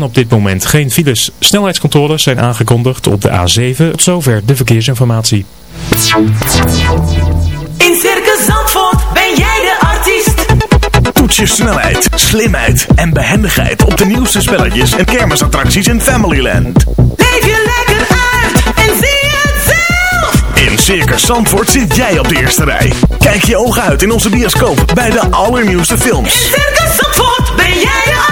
op dit moment geen files. Snelheidscontroles zijn aangekondigd op de A7. Tot zover de verkeersinformatie. In Circus Zandvoort ben jij de artiest. Toets je snelheid, slimheid en behendigheid op de nieuwste spelletjes en kermisattracties in Familyland. Leef je lekker uit en zie het zelf. In Circus Zandvoort zit jij op de eerste rij. Kijk je ogen uit in onze bioscoop bij de allernieuwste films. In Circus Zandvoort ben jij de artiest.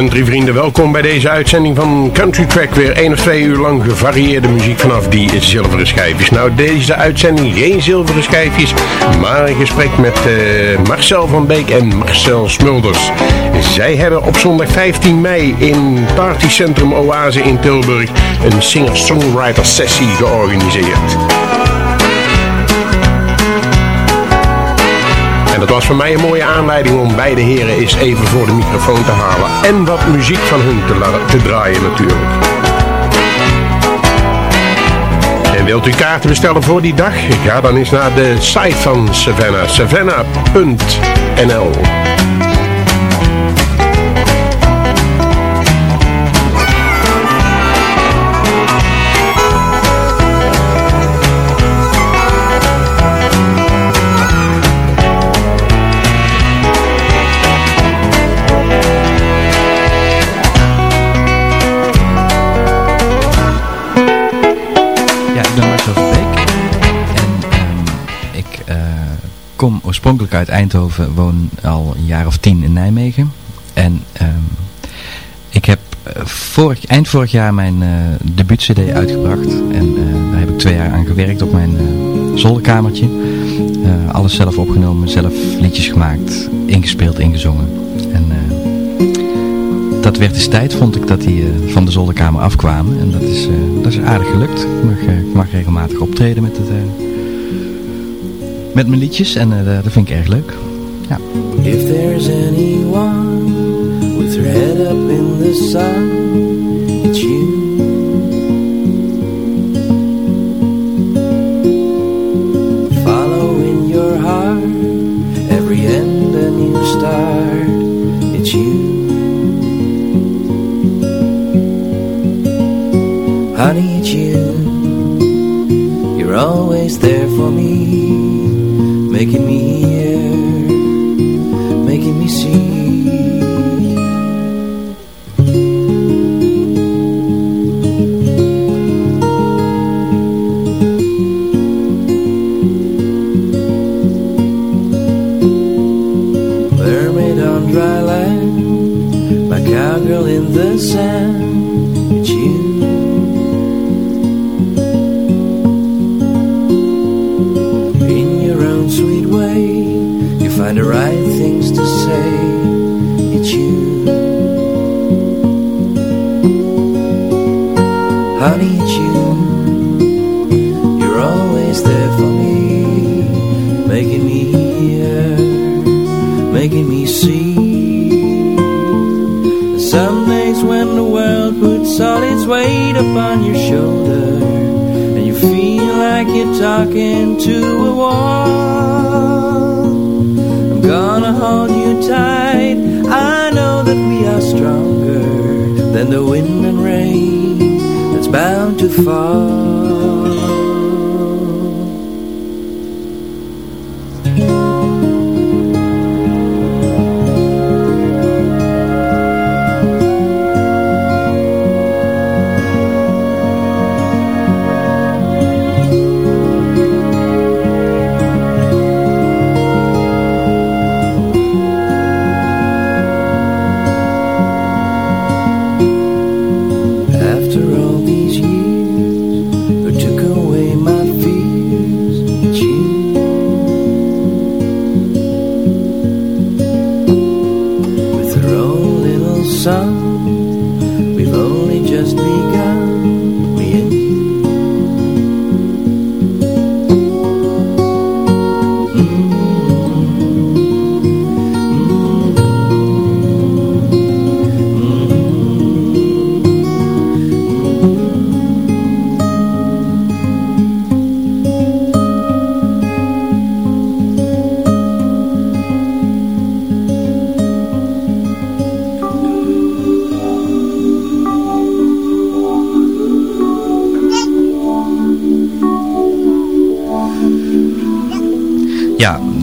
Country vrienden, welkom bij deze uitzending van Country Track. Weer één of twee uur lang gevarieerde muziek vanaf die zilveren schijfjes. Nou, deze uitzending geen zilveren schijfjes, maar een gesprek met uh, Marcel van Beek en Marcel Smulders. Zij hebben op zondag 15 mei in Partycentrum Oase in Tilburg een singer-songwriter sessie georganiseerd. Dat was voor mij een mooie aanleiding om beide heren eens even voor de microfoon te halen. En wat muziek van hun te, te draaien natuurlijk. En wilt u kaarten bestellen voor die dag? Ga dan eens naar de site van Savannah. Savannah.nl kom oorspronkelijk uit Eindhoven, woon al een jaar of tien in Nijmegen. En um, ik heb eh, vorig, eind vorig jaar mijn uh, debuut-cd uitgebracht. En uh, daar heb ik twee jaar aan gewerkt op mijn uh, zolderkamertje. alles zelf opgenomen, zelf liedjes gemaakt, ingespeeld, ingezongen. En dat werd eens tijd, vond ik, dat die van de zolderkamer afkwamen. En dat is, dat is aardig gelukt. Ik mag, ik mag regelmatig optreden met het met mijn liedjes en uh, dat vind ik erg leuk. Ja. If there's anyone with her head up in the sun, it's you. Follow in your heart, every end a new start, it's you. Honey, it's you. You're always there for me making me hear, making me see. To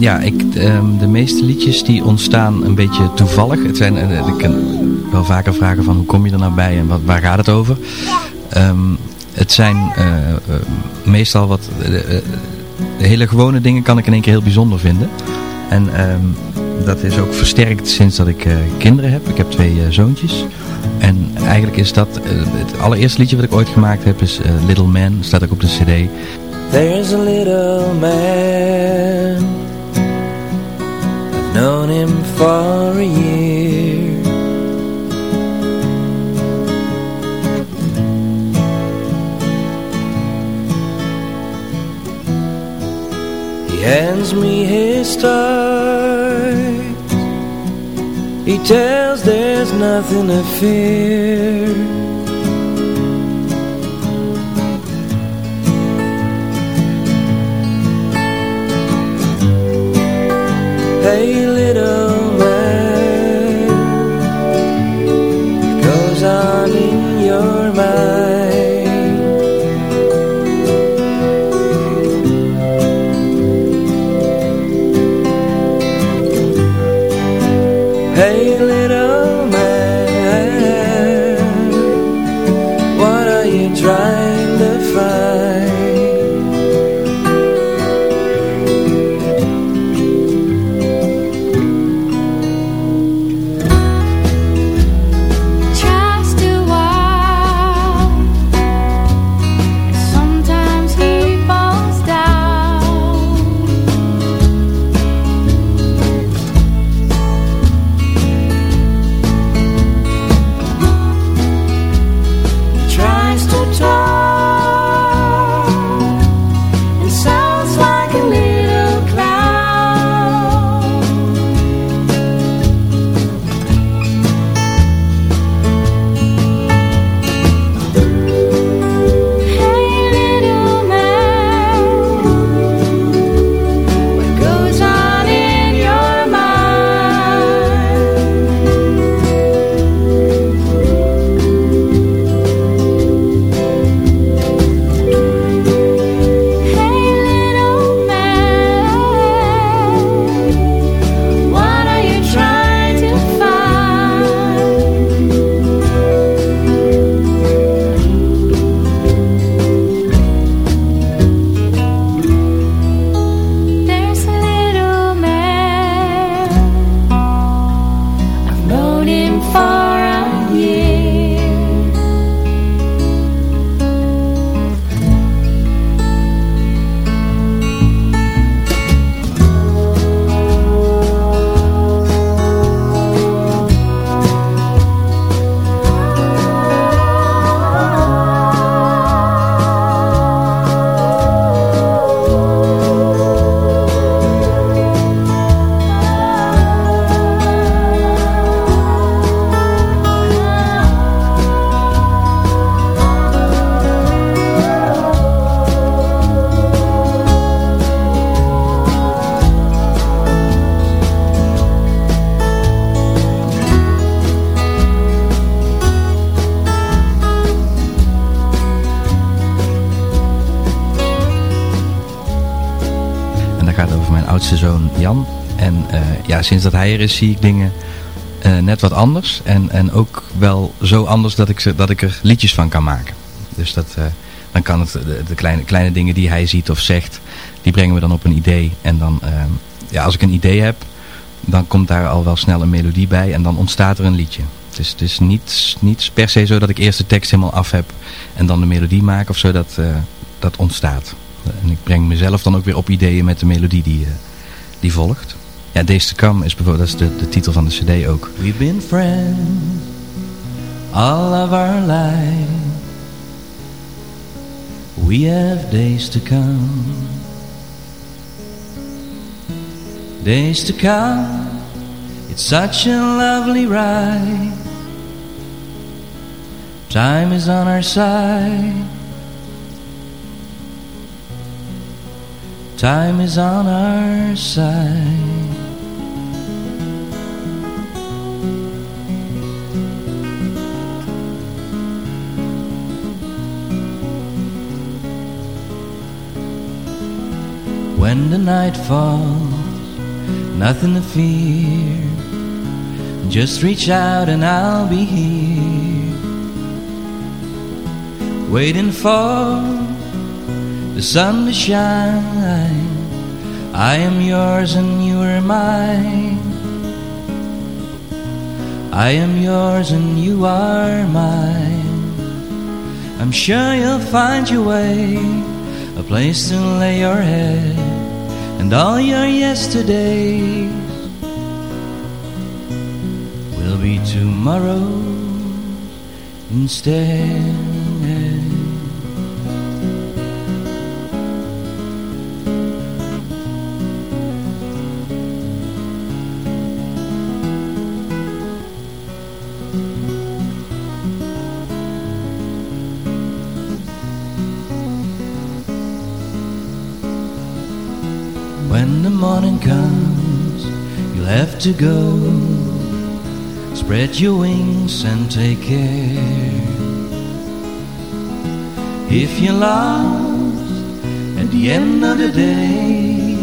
ja, ik, um, de meeste liedjes die ontstaan een beetje toevallig. Het zijn, uh, ik kan wel vaker vragen van hoe kom je er nou bij en wat, waar gaat het over? Um, het zijn uh, uh, meestal wat hele gewone dingen kan ik in één keer heel bijzonder vinden. En um, dat is ook versterkt sinds dat ik kinderen heb. Ik heb twee zoontjes. En eigenlijk is dat, het allereerste liedje wat ik ooit gemaakt heb is Little Man. Staat ook op de cd. There's a little man known him for a year. He hands me his toys. He tells there's nothing to fear. pale sinds dat hij er is zie ik dingen net wat anders. En, en ook wel zo anders dat ik, ze, dat ik er liedjes van kan maken. Dus dat, dan kan het, de, kleine, kleine dingen die hij ziet of zegt, die brengen we dan op een idee. En dan, ja, als ik een idee heb, dan komt daar al wel snel een melodie bij en dan ontstaat er een liedje. Is, het is niet, niet per se zo dat ik eerst de tekst helemaal af heb en dan de melodie maak of zo, dat, uh, dat ontstaat. En ik breng mezelf dan ook weer op ideeën met de melodie die, die volgt. Ja, Days to Come is bijvoorbeeld, de, de titel van de cd ook. We've been friends all of our life We have days to come Days to come It's such a lovely ride Time is on our side. Time is on our side. When the night falls, nothing to fear. Just reach out and I'll be here waiting for the sun to shine. I am yours and you are mine. I am yours and you are mine. I'm sure you'll find your way, a place to lay your head, and all your yesterdays will be tomorrow instead. To go. Spread your wings and take care. If you're lost at the end of the day,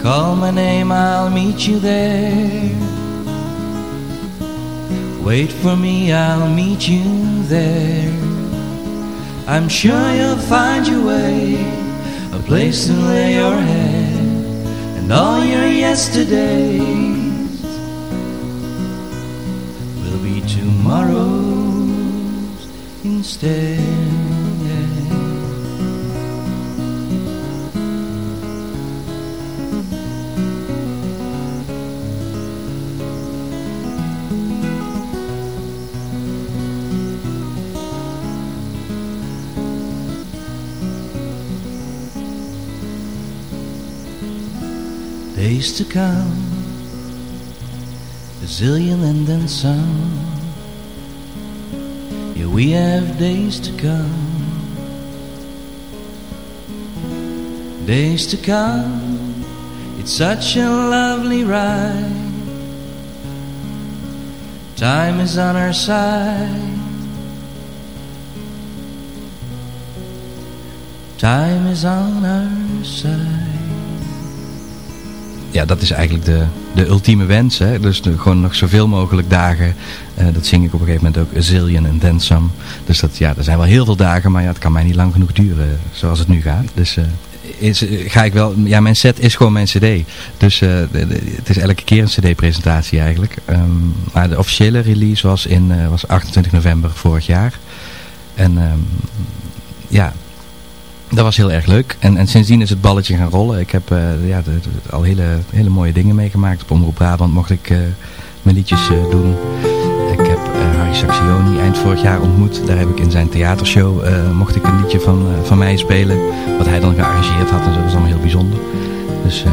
call my name, I'll meet you there. Wait for me, I'll meet you there. I'm sure you'll find your way, a place to lay your head and all your yesterdays tomorrows instead. days to come, a zillion and then some. We have days to come, days to come. It's such a lovely ride. Time is on our side. Time is on our side. ja, dat is eigenlijk de, de ultieme wens. Hè? Dus gewoon nog zoveel mogelijk dagen. Uh, dat zing ik op een gegeven moment ook. A and then some. Dus dat, ja, er zijn wel heel veel dagen. Maar ja, het kan mij niet lang genoeg duren. Zoals het nu gaat. Dus uh, is, ga ik wel... Ja, mijn set is gewoon mijn cd. Dus het is elke keer een cd-presentatie eigenlijk. Um, maar de officiële release was, in, was 28 november vorig jaar. En um, ja, dat was heel erg leuk. En, en sindsdien is het balletje gaan rollen. Ik heb uh, ja, al hele, hele mooie dingen meegemaakt. Op Omroep Brabant mocht ik uh, mijn liedjes uh, doen. Ik heb Harry Saxioni eind vorig jaar ontmoet. Daar heb ik in zijn theatershow mocht ik een liedje van, van mij spelen. Wat hij dan gearrangeerd had en. Dat was allemaal heel bijzonder. Dus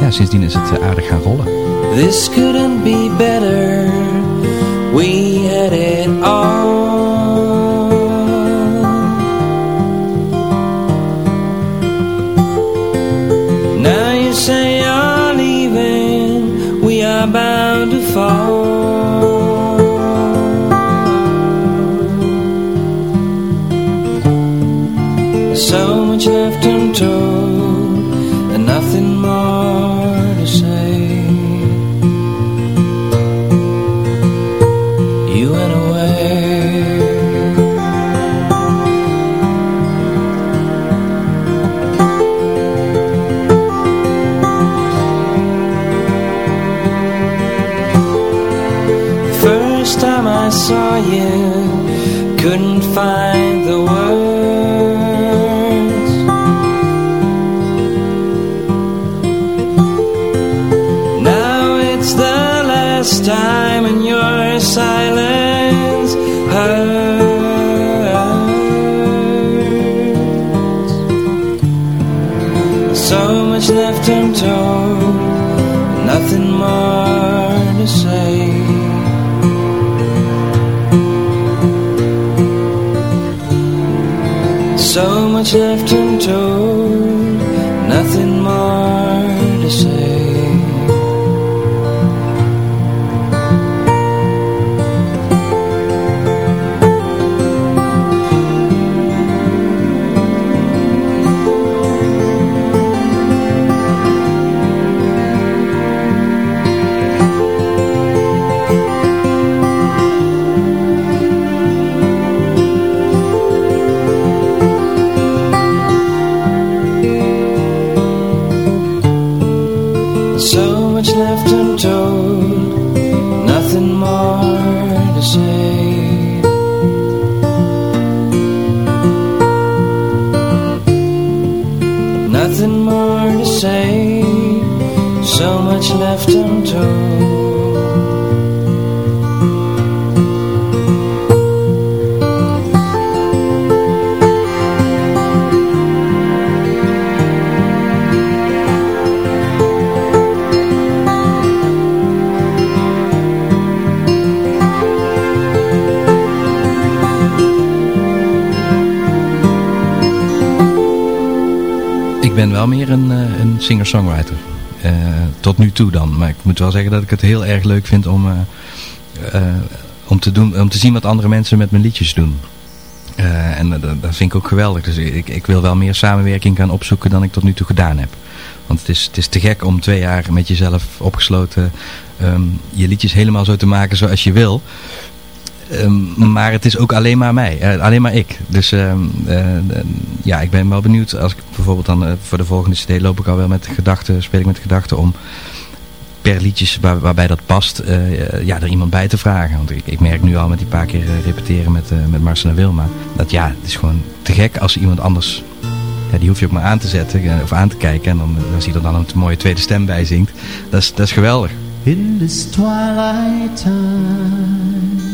ja, sindsdien is het aardig gaan rollen. This couldn't be better. We had it all. So much left untold, nothing more to say. So much left untold, singer-songwriter. Eh, tot nu toe dan. Maar ik moet wel zeggen dat ik het heel erg leuk vind om, eh, eh, om, te, doen, om te zien wat andere mensen met mijn liedjes doen. En dat, vind ik ook geweldig. Dus ik, ik wil wel meer samenwerking gaan opzoeken dan ik tot nu toe gedaan heb. Want het is, het is te gek om twee jaar met jezelf opgesloten ehm, je liedjes helemaal zo te maken zoals je wil. Ehm, maar het is ook alleen maar mij, alleen maar ik. Dus ehm, eh, eh, ja, ik ben wel benieuwd. Als ik bijvoorbeeld dan eh, voor de volgende cd loop ik al wel met de gedachte, speel ik met de gedachte om per liedjes waar, waarbij dat past, eh, ja, er iemand bij te vragen. Want ik, ik merk nu al met die paar keer eh, repeteren met, eh, met Marcel en Wilma, dat ja, het is gewoon te gek als iemand anders, ja, die hoef je ook maar aan te zetten eh, of aan te kijken. En dan, dan zie je er dan een mooie tweede stem bij zingt. Dat is, dat is geweldig. In this twilight time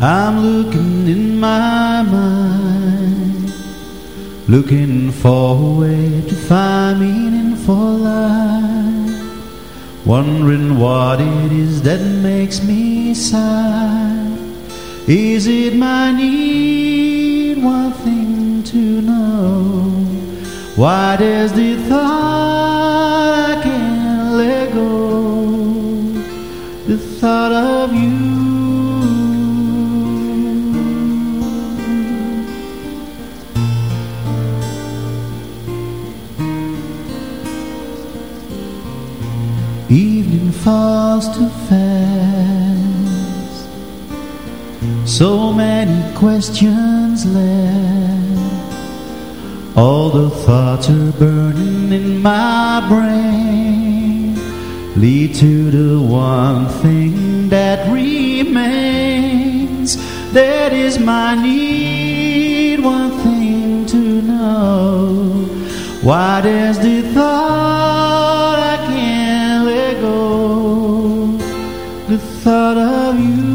I'm looking in my mind Looking for a way to find meaning for life. Wondering what it is that makes me sigh Is it my need, one thing to know? Why does the thought I can't let go? The thought of you falls too fast So many questions left. All the thoughts are burning in my brain. Lead to the one thing that remains. That is my need, one thing to know. Why does the thought thought of you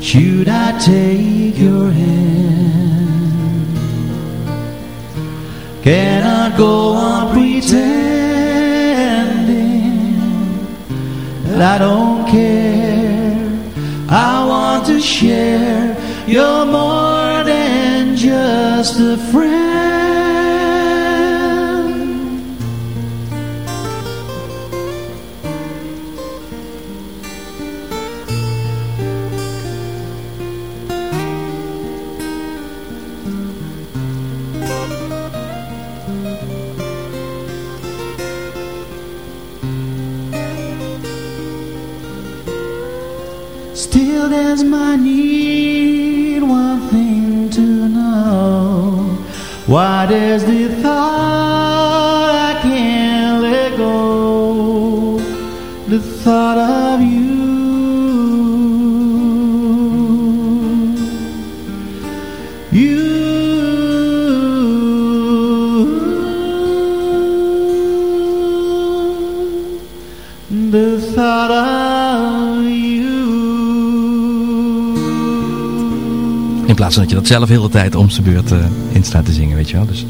Should I take your hand? Can I go on pretending that I don't care? I want to share. You're more than just a friend. Still there's my need, The let go? In plaats van dat je dat zelf heel de tijd om zijn beurt eh, in staat te zingen, weet je wel. Dus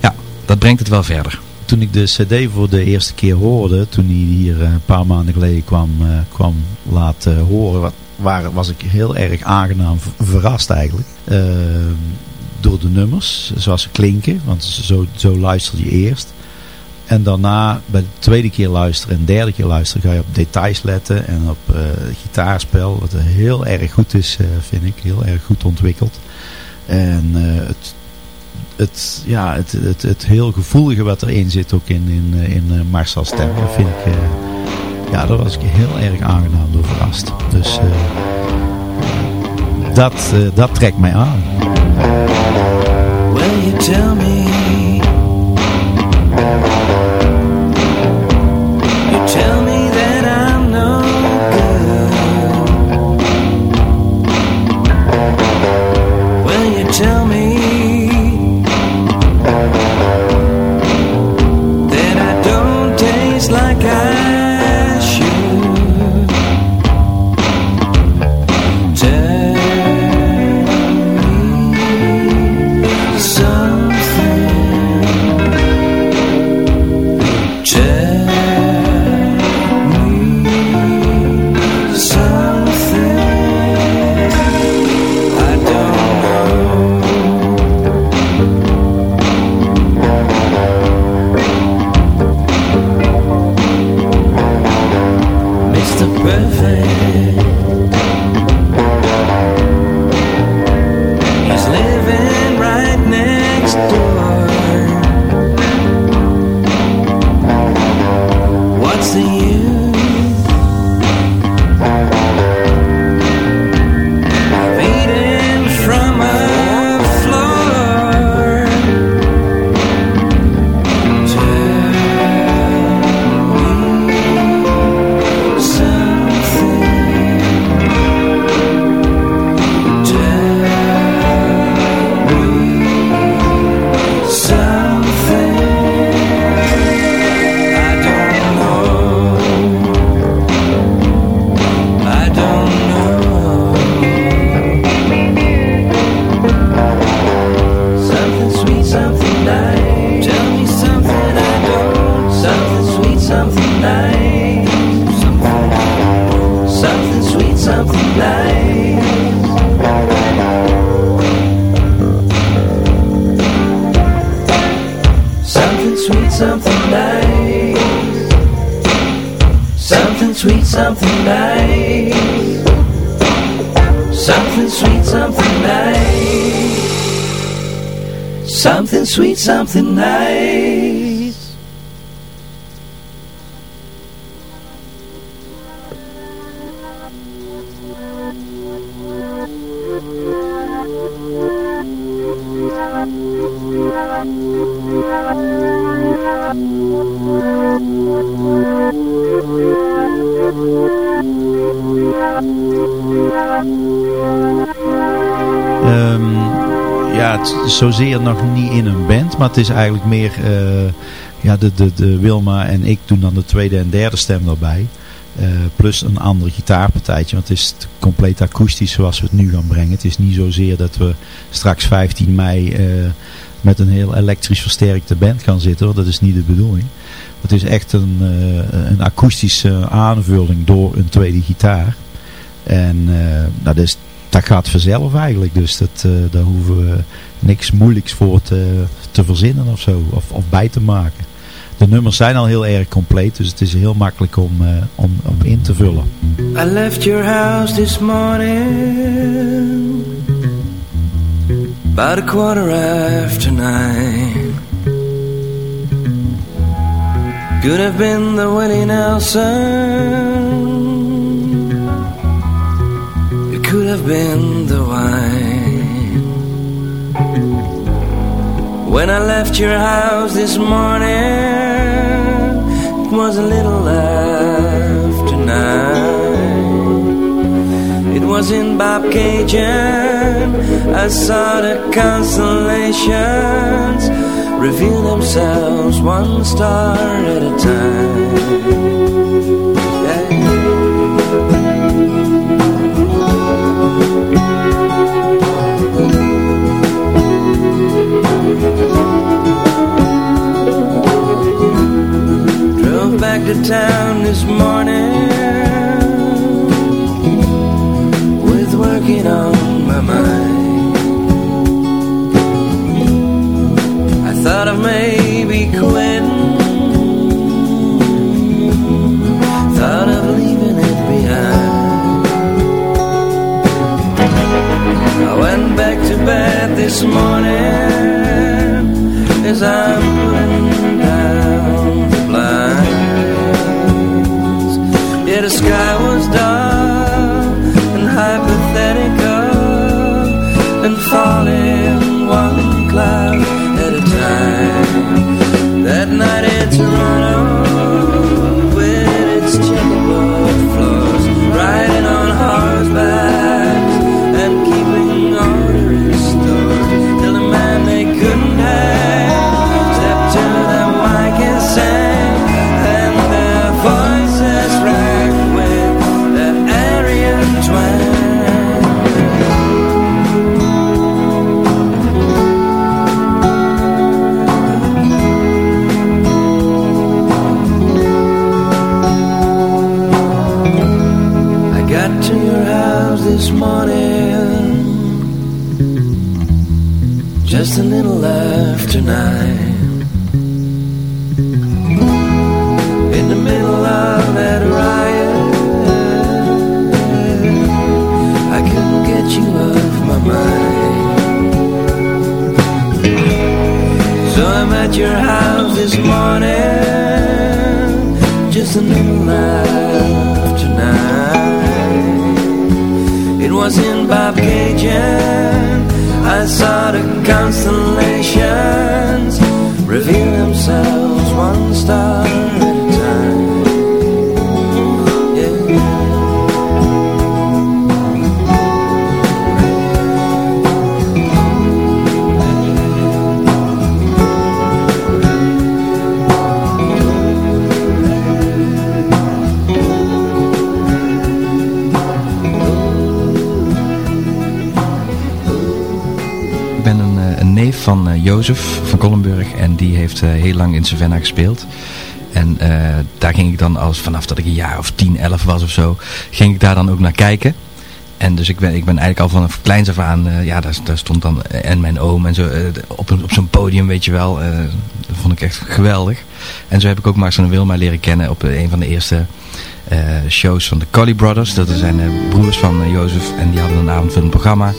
ja, dat brengt het wel verder. Toen ik de cd voor de eerste keer hoorde, toen hij hier eh, een paar maanden geleden kwam, eh, kwam laten horen, wat, waar, was ik heel erg aangenaam ver- verrast eigenlijk. Eh, door de nummers, zoals ze klinken, want zo, zo luister je eerst. En daarna, bij de tweede keer luisteren en derde keer luisteren, ga je op details letten en op eh, gitaarspel, wat heel erg goed is, eh, vind ik. Heel erg goed ontwikkeld. En eh, het, het, ja, het, het, het heel gevoelige wat erin zit ook in, in, eh, in eh, Marcel's stem, dat vind ik, eh, ja, daar was ik heel erg aangenaam door verrast. Dus dat, dat trekt mij aan. Well, you tell me. Sweet, something nice. Something sweet, something nice. Something sweet, something nice. Something sweet, something nice. Zozeer nog niet in een band, maar het is eigenlijk meer, eh, ja, de, de, de Wilma en ik doen dan de tweede en derde stem erbij. Eh, plus een ander gitaarpartijtje, want het is compleet akoestisch zoals we het nu gaan brengen. Het is niet zozeer dat we straks 15 mei eh, met een heel elektrisch versterkte band gaan zitten, want dat is niet de bedoeling. Het is echt een, een akoestische aanvulling door een tweede gitaar. En nou, dus, dat gaat vanzelf eigenlijk. Dus dat, eh, daar hoeven we niks moeilijks voor te, te verzinnen of zo. Of, of bij te maken. De nummers zijn al heel erg compleet. Dus het is heel makkelijk om, eh, om, om in te vullen. I left your house this morning About a quarter after nine Could have been the Willie Nelson could have been the wine When I left your house this morning, it was a little after nine. It was in Bob Cajun. I saw the constellations reveal themselves one star at a time. Town this morning with working on my mind. I thought of maybe quitting, thought of leaving it behind. I went back to bed this morning as I'm the sky was dark and hypothetical and falling one cloud at a time. That night in Toronto, So I'm at your house this morning. Just a little after nine It was in Bob Cajun I saw the constellations Reveal themselves one star van eh, Jozef van Collenburg en die heeft eh, heel lang in Savannah gespeeld. En eh, daar ging ik dan als vanaf dat ik een jaar of 10, 11 was of zo, ging ik daar dan ook naar kijken. En dus ik ben, ik ben eigenlijk al vanaf kleins af aan, ja, daar, daar stond dan en mijn oom en zo op, een- op zo'n podium, weet je wel. dat vond ik echt geweldig. En zo heb ik ook Marcel en Wilma leren kennen op een van de eerste shows van de Collie Brothers. Dat zijn broers van Jozef en die hadden een avondvullend programma.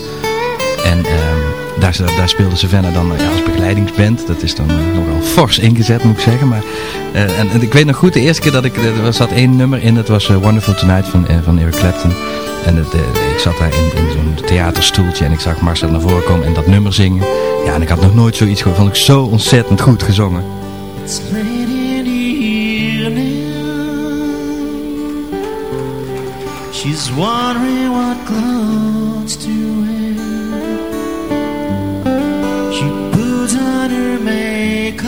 En ehm, daar, daar speelde Savannah dan eh, ja, als begeleidingsband. Dat is dan eh, nogal fors ingezet, moet ik zeggen. Maar, eh, en, en ik weet nog goed, de eerste keer dat ik... Er zat één nummer in, dat was Wonderful Tonight van, van Eric Clapton. En het, ik zat daar in, in zo'n theaterstoeltje en ik zag Marcel naar voren komen en dat nummer zingen. Ja, en ik had nog nooit zoiets gehoord. Vond ik zo ontzettend goed gezongen. She's wondering what clothes to wear. Puts on her makeup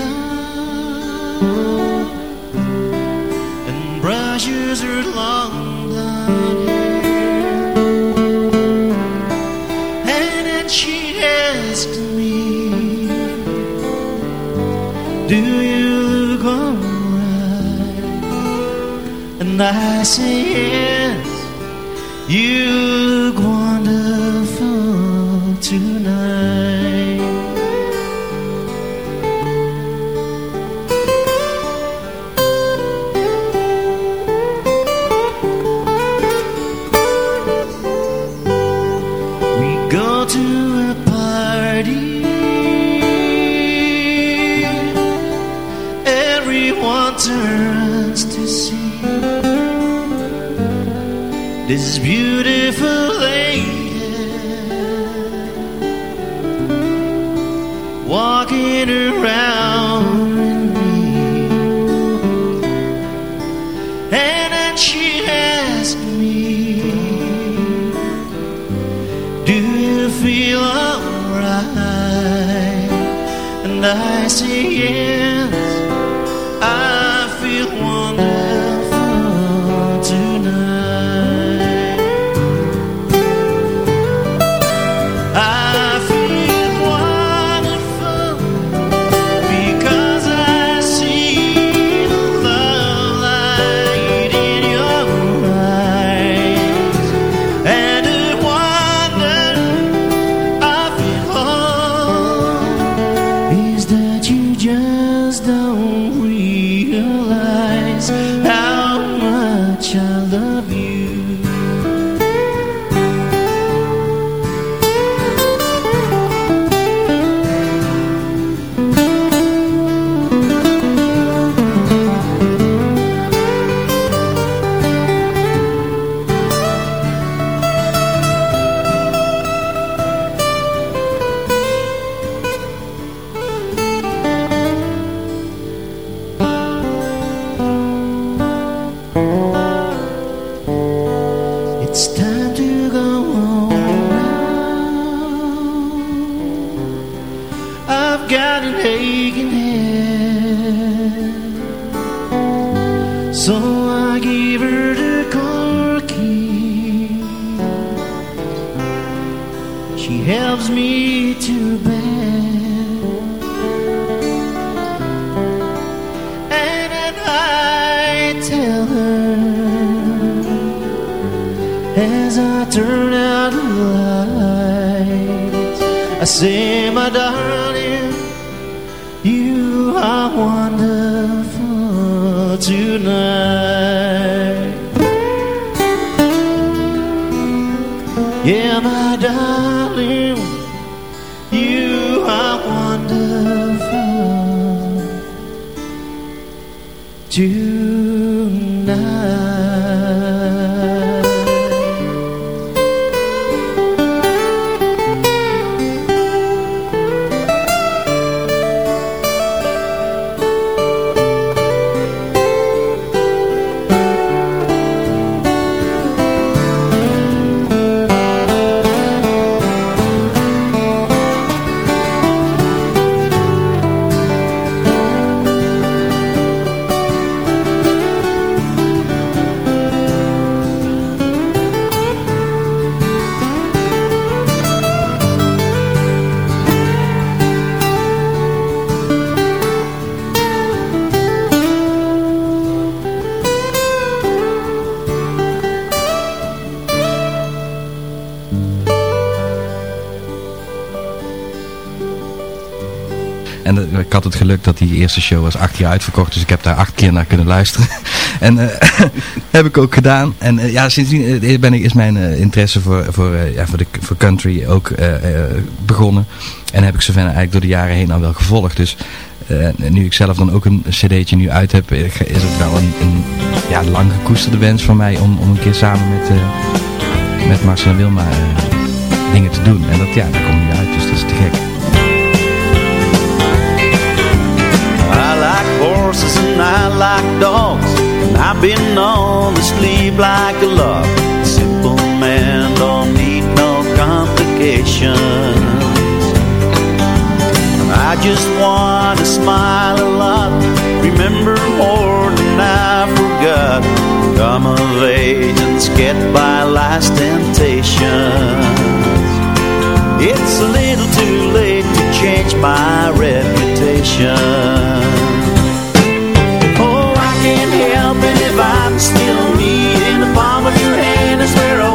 and brushes her long blonde hair. And then she asks me. Do you look alright? And I this beautiful don't had het geluk dat die eerste show was acht jaar uitverkocht. Dus ik heb daar acht keer naar kunnen luisteren. en eh, heb ik ook gedaan. En eh, ja, sindsdien eh, ben ik, is mijn interesse voor, voor, ja, voor, de, voor country ook begonnen. En heb ik Savannah eigenlijk door de jaren heen al wel gevolgd. Dus nu ik zelf dan ook een cd'tje nu uit heb, is het wel een, een ja, lang gekoesterde wens van mij om, om een keer samen met, met Marcel en Wilma dingen te doen. En dat, ja, dat komt nu uit, dus dat is te gek. I've been known to sleep like a log. Simple man don't need no complications. I just want to smile a lot. Remember more than I forgot. Come of age and get by life's temptations. It's a little too late to change my reputation. Your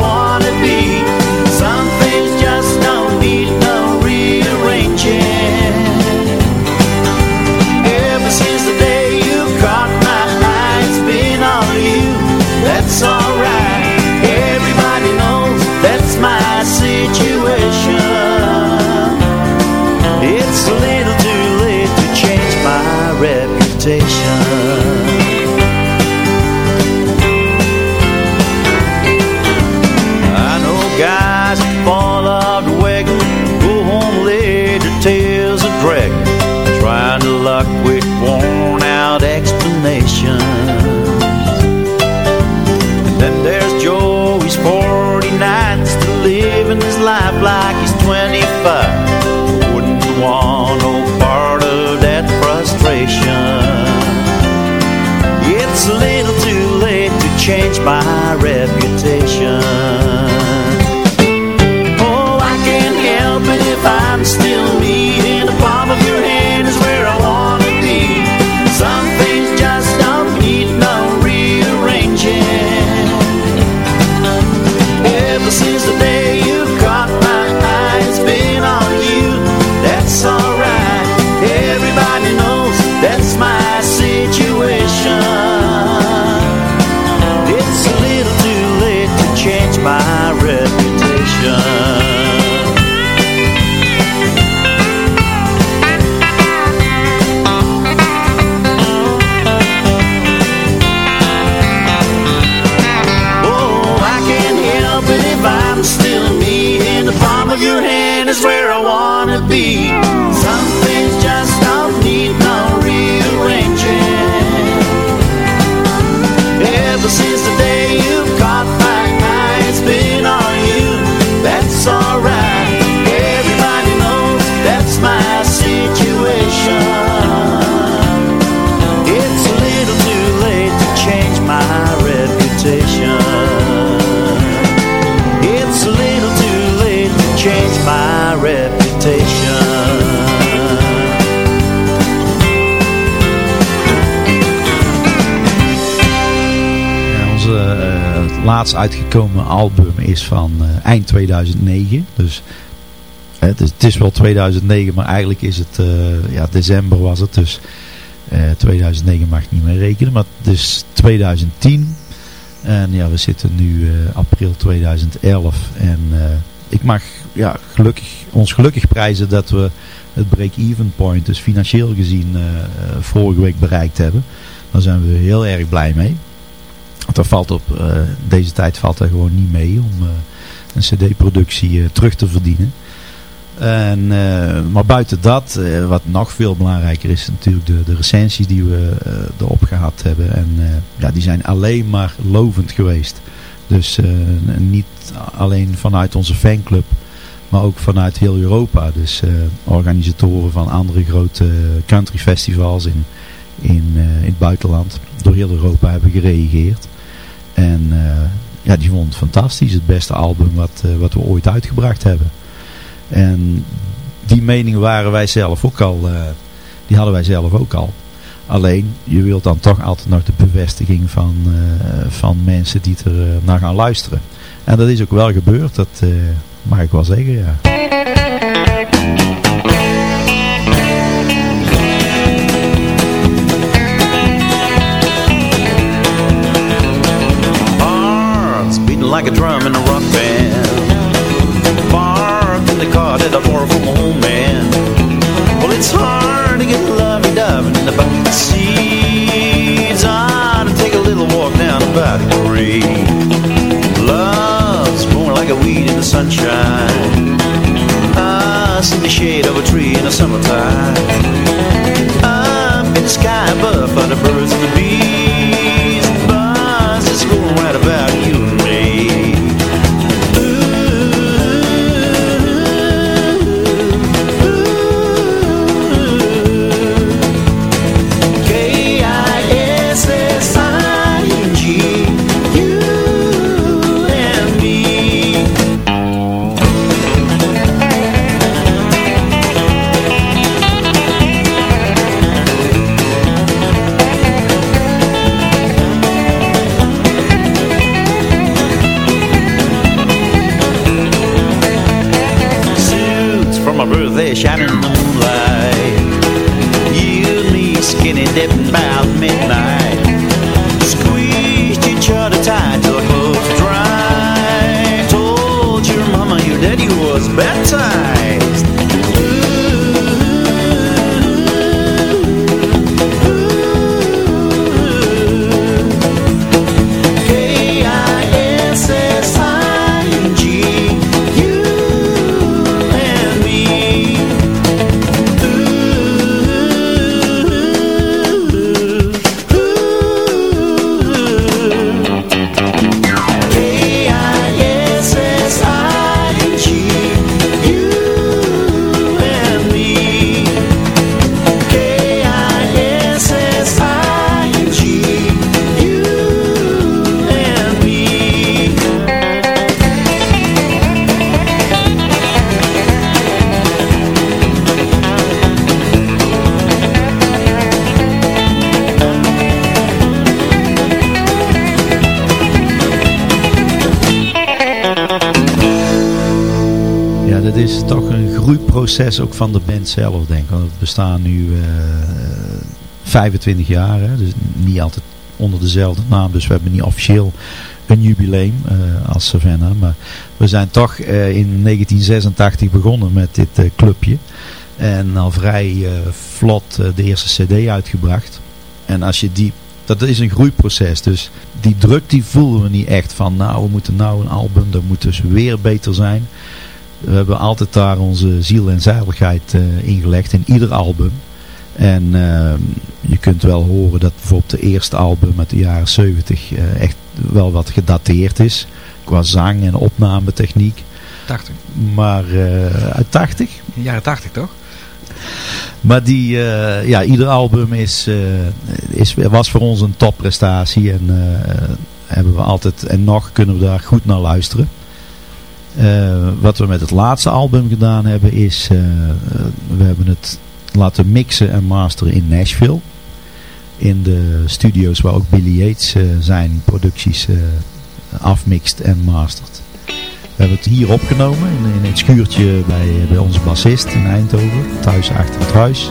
uitgekomen album is van eh, eind 2009. Dus eh, het, is, het is wel 2009, maar eigenlijk is het, eh, ja, december was het. Dus eh, 2009 mag ik niet meer rekenen. Maar het is 2010. En ja, we zitten nu eh, april 2011. En eh, ik mag ja, gelukkig, ons gelukkig prijzen dat we het break-even point, dus financieel gezien, eh, eh, vorige week bereikt hebben. Daar zijn we heel erg blij mee. Want dat valt op eh, deze tijd valt er gewoon niet mee om eh, een cd-productie eh, terug te verdienen. En, maar buiten dat, wat nog veel belangrijker is natuurlijk de, de recensies die we eh, erop gehad hebben. En ja, die zijn alleen maar lovend geweest. Dus niet alleen vanuit onze fanclub, maar ook vanuit heel Europa. Dus organisatoren van andere grote country festivals in, in, in het buitenland door heel Europa hebben gereageerd. En eh, ja, die vond het fantastisch. Het beste album wat, eh, wat we ooit uitgebracht hebben. En die mening waren wij zelf ook al, eh, die hadden wij zelf ook al. Alleen, je wilt dan toch altijd nog de bevestiging van, van mensen die er naar gaan luisteren. En dat is ook wel gebeurd, dat mag ik wel zeggen, ja. Like a drum in a rock band. Bark in the car that I borrowed from a home man. Well, it's hard to get lovey-dovey in the back seats. To take a little walk down the Green. Love's growing like a weed in the sunshine. I see the shade of a tree in the summertime. Up in the sky above, by the birds and the groeiproces ook van de band zelf, denk ik. Want we bestaan nu uh, 25 jaar, hè, dus niet altijd onder dezelfde naam. Dus we hebben niet officieel een jubileum uh, als Savannah. Maar we zijn toch uh, in 1986 begonnen met dit clubje. En al vrij vlot de eerste cd uitgebracht. En als je die, dat is een groeiproces. Dus die druk die voelen we niet echt van nou we moeten nou een album, dat moet dus weer beter zijn. We hebben altijd daar onze ziel en zuiligheid ingelegd in ieder album. En uh, je kunt wel horen dat bijvoorbeeld de eerste album uit de jaren 70 uh, echt wel wat gedateerd is. Qua zang en opnametechniek. 80. Maar uh, uit 80? Jaren 80 toch? Maar die, ja, ieder album is, is, was voor ons een topprestatie. En hebben we altijd, en nog kunnen we daar goed naar luisteren. Wat we met het laatste album gedaan hebben is, we hebben het laten mixen en masteren in Nashville. In de studio's waar ook Billy Yates zijn producties afmixt en mastert. We hebben het hier opgenomen in, in het schuurtje bij, bij onze bassist in Eindhoven, thuis achter het huis.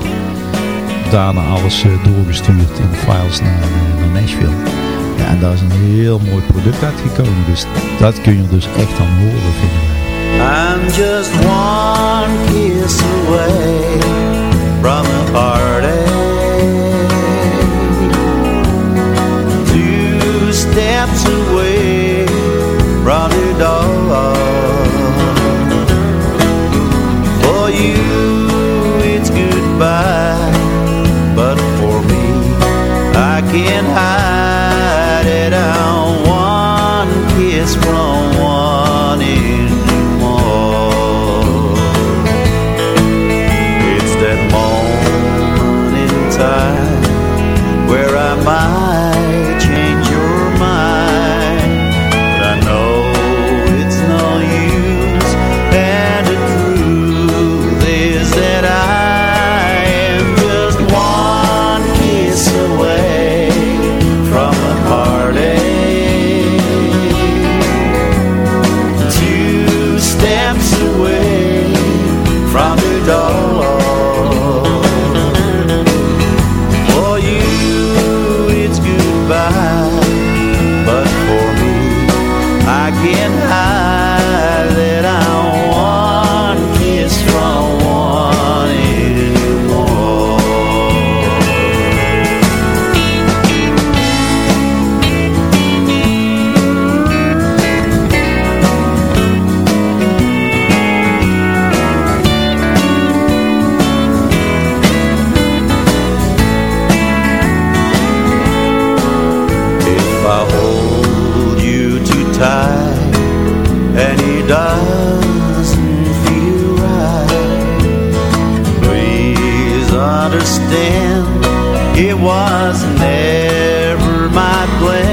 Daarna alles doorgestuurd in files naar, naar Nashville. Ja, en daar is een heel mooi product uitgekomen, dus dat kun je dus echt aan horen vinden wij. I'm just one kiss away from a party Two steps away from tight and it doesn't feel right, please understand it was never my plan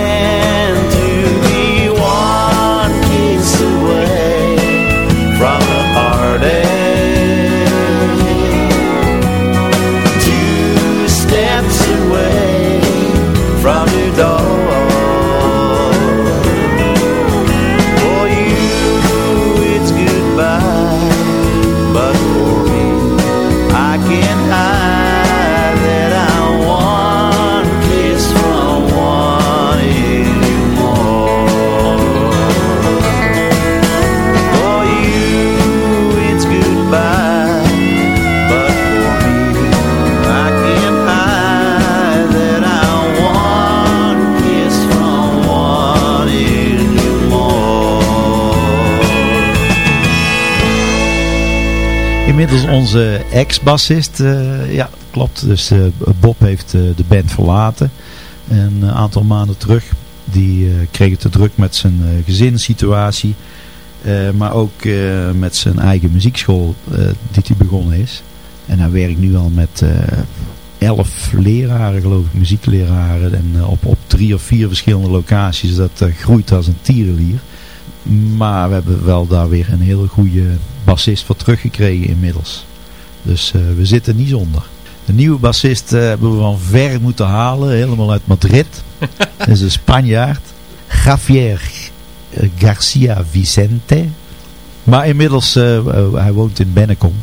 Inmiddels onze ex-bassist, uh, ja klopt, dus uh, Bob heeft uh, de band verlaten een aantal maanden terug. Die kreeg het te druk met zijn gezinssituatie, maar ook met zijn eigen muziekschool die hij begonnen is. En hij werkt nu al met elf leraren geloof ik, muziekleraren en op, op drie of vier verschillende locaties. Dat groeit als een tierenlier. Maar we hebben wel daar weer een hele goede bassist voor teruggekregen inmiddels. Dus uh, we zitten niet zonder. De nieuwe bassist uh, hebben we van ver moeten halen, helemaal uit Madrid. Dat is een Spanjaard. Javier Garcia Vicente. Maar inmiddels, uh, hij woont in Bennekom.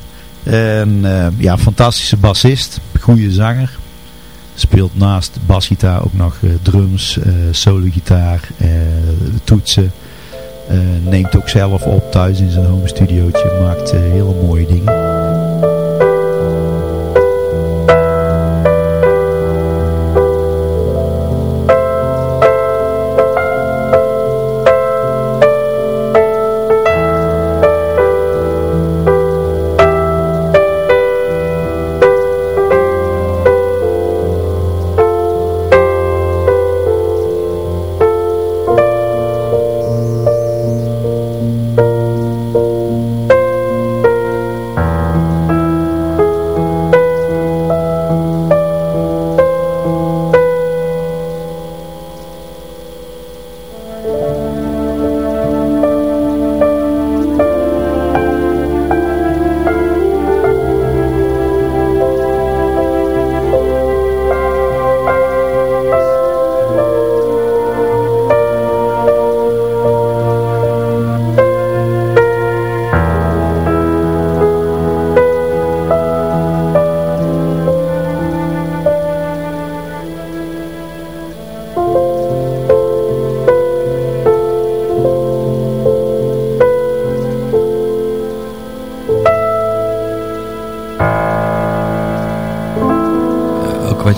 En ja, fantastische bassist, goede zanger. Speelt naast basgitaar ook nog drums, solo-gitaar, toetsen. Neemt ook zelf op thuis in zijn home studiootje. Maakt hele mooie dingen.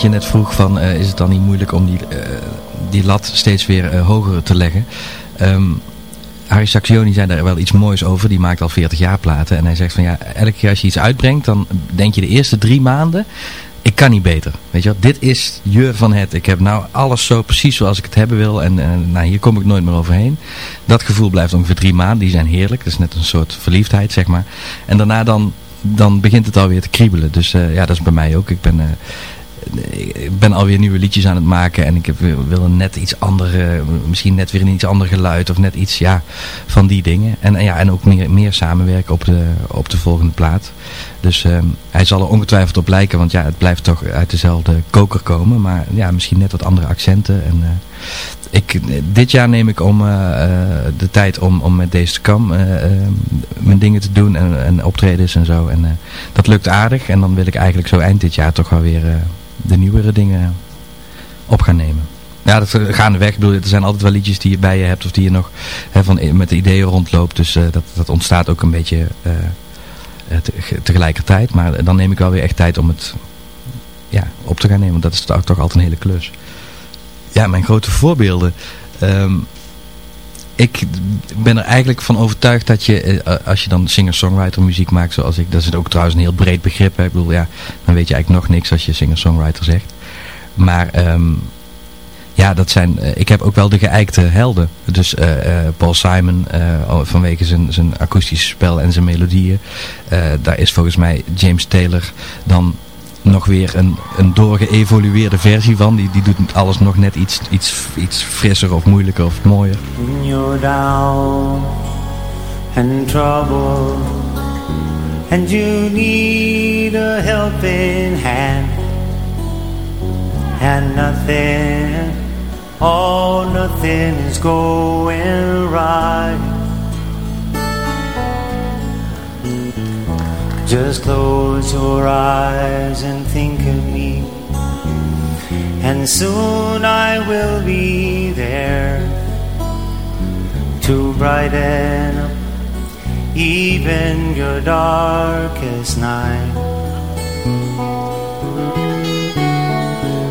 Je net vroeg van, uh, is het dan niet moeilijk om die, uh, die lat steeds weer uh, hoger te leggen? Um, Harry Saxioni zei daar wel iets moois over. Die maakt al 40 jaar platen. En hij zegt van ja, elke keer als je iets uitbrengt, dan denk je de eerste drie maanden, ik kan niet beter. Weet je dit is je van het. Ik heb nou alles zo precies zoals ik het hebben wil. En, nou, hier kom ik nooit meer overheen. Dat gevoel blijft ongeveer drie maanden. Die zijn heerlijk. Dat is net een soort verliefdheid, zeg maar. En daarna dan dan begint het alweer te kriebelen. Dus ja, dat is bij mij ook. Ik ben, ik ben alweer nieuwe liedjes aan het maken en ik heb, wil een net iets andere, misschien net weer een iets ander geluid of net iets ja, van die dingen. En, ja, en ook meer, meer samenwerken op de, op de volgende plaat. Dus uh, hij zal er ongetwijfeld op lijken, want ja, het blijft toch uit dezelfde koker komen. Maar ja, misschien net wat andere accenten. En, uh, ik, dit jaar neem ik om uh, de tijd om, om met deze kam mijn dingen te doen en, en optredens en zo. En dat lukt aardig en dan wil ik eigenlijk zo eind dit jaar toch wel weer de nieuwere dingen op gaan nemen. Ja, dat gaandeweg. Ik bedoel, er zijn altijd wel liedjes die je bij je hebt of die je nog hè, van, met de ideeën rondloopt. Dus uh, dat, dat ontstaat ook een beetje uh, tegelijkertijd. Maar dan neem ik wel weer echt tijd om het ja, op te gaan nemen. Want dat is toch, altijd een hele klus. Ja, mijn grote voorbeelden. Um, ik ben er eigenlijk van overtuigd dat je, als je dan singer-songwriter muziek maakt zoals ik, dat is ook trouwens een heel breed begrip. Ik bedoel, ja, dan weet je eigenlijk nog niks als je singer-songwriter zegt. Maar um, ja, dat zijn, ik heb ook wel de geëikte helden. Dus Paul Simon vanwege zijn, zijn akoestische spel en zijn melodieën. daar is volgens mij James Taylor dan nog weer een, een doorgeëvolueerde versie van. Die, die doet alles nog net iets, iets, iets frisser of moeilijker of mooier. You're down and trouble And you need a helping hand And nothing, oh nothing is going right Just close your eyes and think of me. And soon I will be there To brighten up even your darkest night.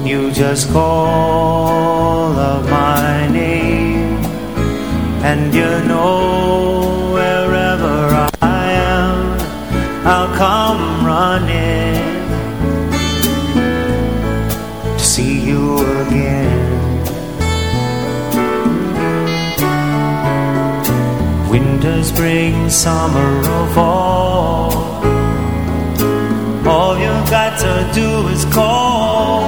You just call up my name And you know wherever I am I'll come running Winter, spring, summer, or fall. All you've got to do is call,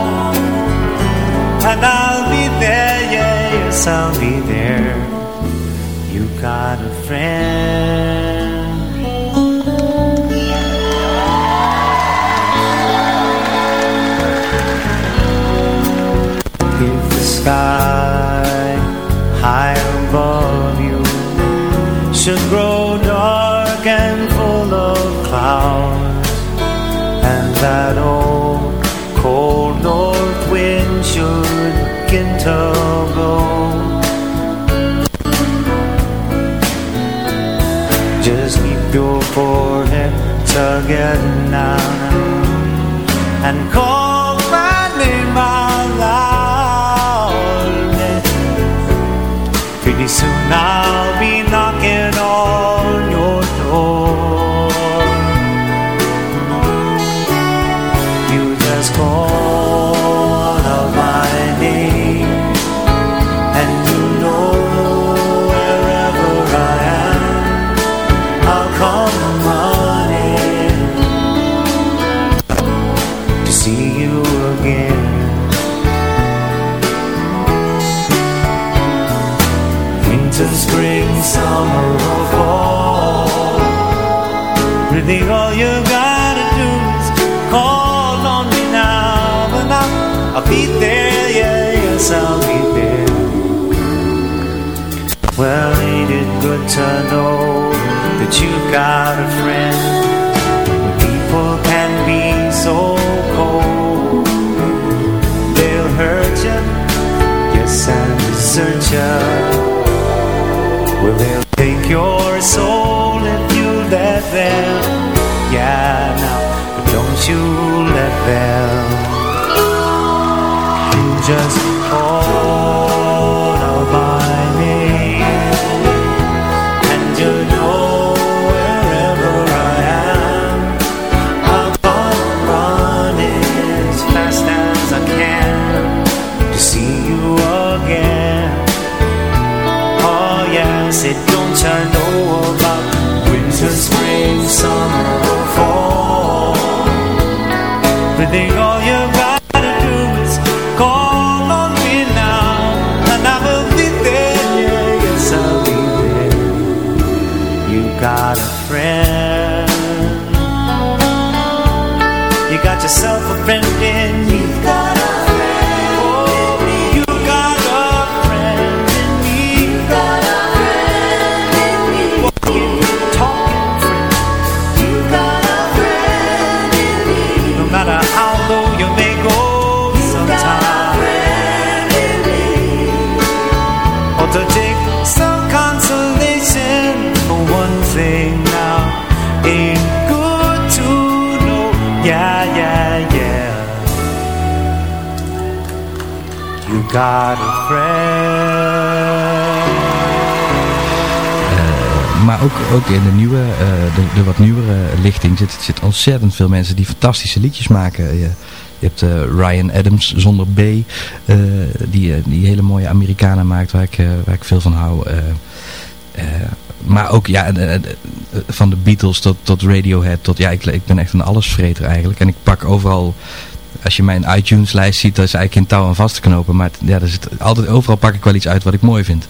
and I'll be there. Yeah, yes, I'll be there. You got a friend. sky high above you should grow dark and full of clouds And that old cold north wind should begin to blow. Just keep your forehead together now And call my name out loudly Pretty soon I'll got a friend. maar ook, ook in de nieuwe, eh, de, de wat nieuwere lichting zit, zit ontzettend veel mensen die fantastische liedjes maken. Je, je hebt eh, Ryan Adams zonder B, eh, die, eh, die hele mooie Amerikanen maakt waar ik, eh, waar ik veel van hou. eh, eh, maar ook ja, eh, eh, van de Beatles tot, tot Radiohead, tot, ja, ik, ik ben echt een allesvreter eigenlijk. En ik pak overal als je mijn iTunes lijst ziet, dat is eigenlijk geen touw aan vast te knopen. Maar ja, er zit, altijd overal pak ik wel iets uit wat ik mooi vind.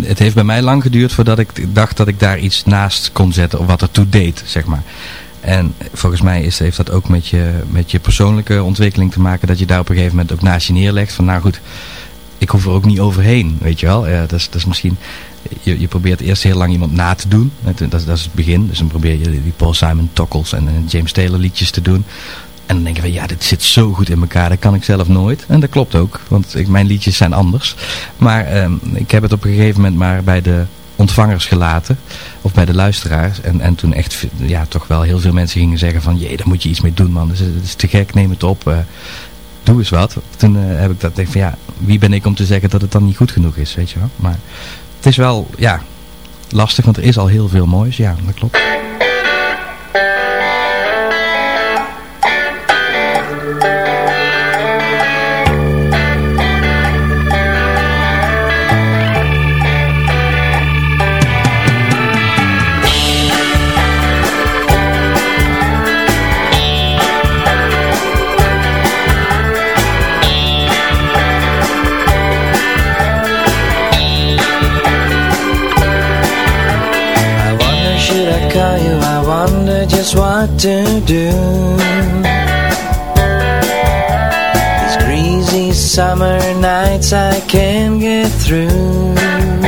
Het heeft bij mij lang geduurd voordat ik dacht dat ik daar iets naast kon zetten. Of wat ertoe deed, zeg maar. En volgens mij is, heeft dat ook met je, met je persoonlijke ontwikkeling te maken. Dat je daar op een gegeven moment ook naast je neerlegt. Van nou goed, ik hoef er ook niet overheen, weet je wel. Ja, dat, is, dat is misschien... Je, je probeert eerst heel lang iemand na te doen. Dat, dat, is- het begin. Dus dan probeer je die Paul Simon Tokkels en James Taylor liedjes te doen. En dan denk je van ja, dit zit zo goed in elkaar, dat kan ik zelf nooit. En dat klopt ook, want ik, mijn liedjes zijn anders. Maar ehm, ik heb het op een gegeven moment maar bij de ontvangers gelaten. Of bij de luisteraars. En, en toen echt ja, toch wel heel veel mensen gingen zeggen van... Jee, daar moet je iets mee doen man. Dat is, dat is te gek, neem het op. eh, doe eens wat. Toen eh, heb ik dat denk van ja, wie ben ik om te zeggen dat het dan niet goed genoeg is, weet je wel. Maar het is wel, ja, lastig, want er is al heel veel moois. Ja, dat klopt. What to do. These greasy summer nights I can't get through.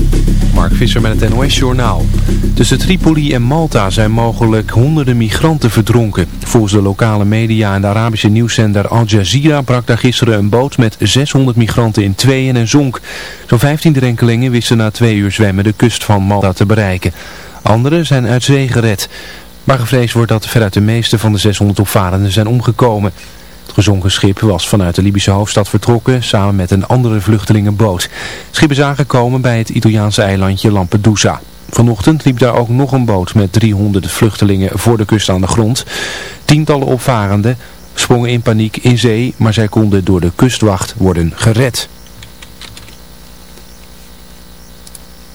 Mark Visser met het NOS Journaal. Tussen Tripoli en Malta zijn mogelijk honderden migranten verdronken. Volgens de lokale media en de Arabische nieuwszender Al Jazeera brak daar gisteren een boot met 600 migranten in tweeën en zonk. Zo'n 15 drenkelingen wisten na twee uur zwemmen de kust van Malta te bereiken. Anderen zijn uit zee gered. Maar gevreesd wordt dat veruit de meeste van de 600 opvarenden zijn omgekomen. Het gezonken schip was vanuit de Libische hoofdstad vertrokken samen met een andere vluchtelingenboot. Het schip is aangekomen bij het Italiaanse eilandje Lampedusa. Vanochtend liep daar ook nog een boot met 300 vluchtelingen voor de kust aan de grond. Tientallen opvarenden sprongen in paniek in zee, maar zij konden door de kustwacht worden gered.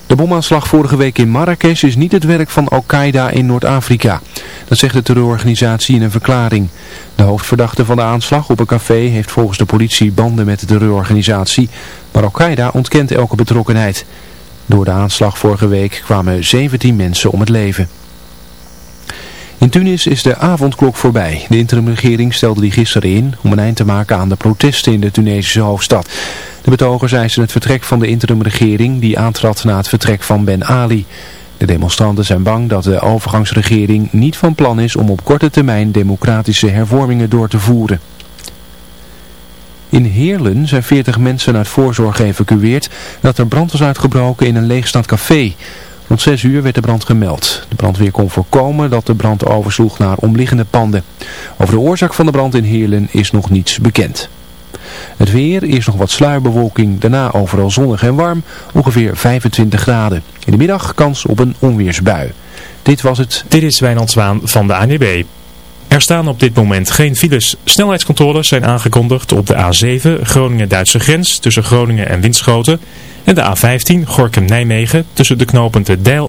De bomaanslag vorige week in Marrakesh is niet het werk van Al-Qaeda in Noord-Afrika. Dat zegt de terreurorganisatie in een verklaring. De hoofdverdachte van de aanslag op een café heeft volgens de politie banden met de terreurorganisatie. Maar Al-Qaeda ontkent elke betrokkenheid. Door de aanslag vorige week kwamen 17 mensen om het leven. In Tunis is de avondklok voorbij. De interimregering stelde die gisteren in om een eind te maken aan de protesten in de Tunesische hoofdstad. De betogers eisen het vertrek van de interimregering die aantrad na het vertrek van Ben Ali. De demonstranten zijn bang dat de overgangsregering niet van plan is om op korte termijn democratische hervormingen door te voeren. In Heerlen zijn 40 mensen uit voorzorg geëvacueerd nadat er brand was uitgebroken in een leegstaand café. Rond 6 uur werd de brand gemeld. De brandweer kon voorkomen dat de brand oversloeg naar omliggende panden. Over de oorzaak van de brand in Heerlen is nog niets bekend. Het weer, is nog wat sluierbewolking, daarna overal zonnig en warm, ongeveer 25 graden. In de middag kans op een onweersbui. Dit was het. Dit is Wijnand Zwaan van de ANWB. Er staan op dit moment geen files. Snelheidscontroles zijn aangekondigd op de A7 Groningen-Duitse grens tussen Groningen en Winschoten. En de A15 Gorkum-Nijmegen tussen de knooppunten Deil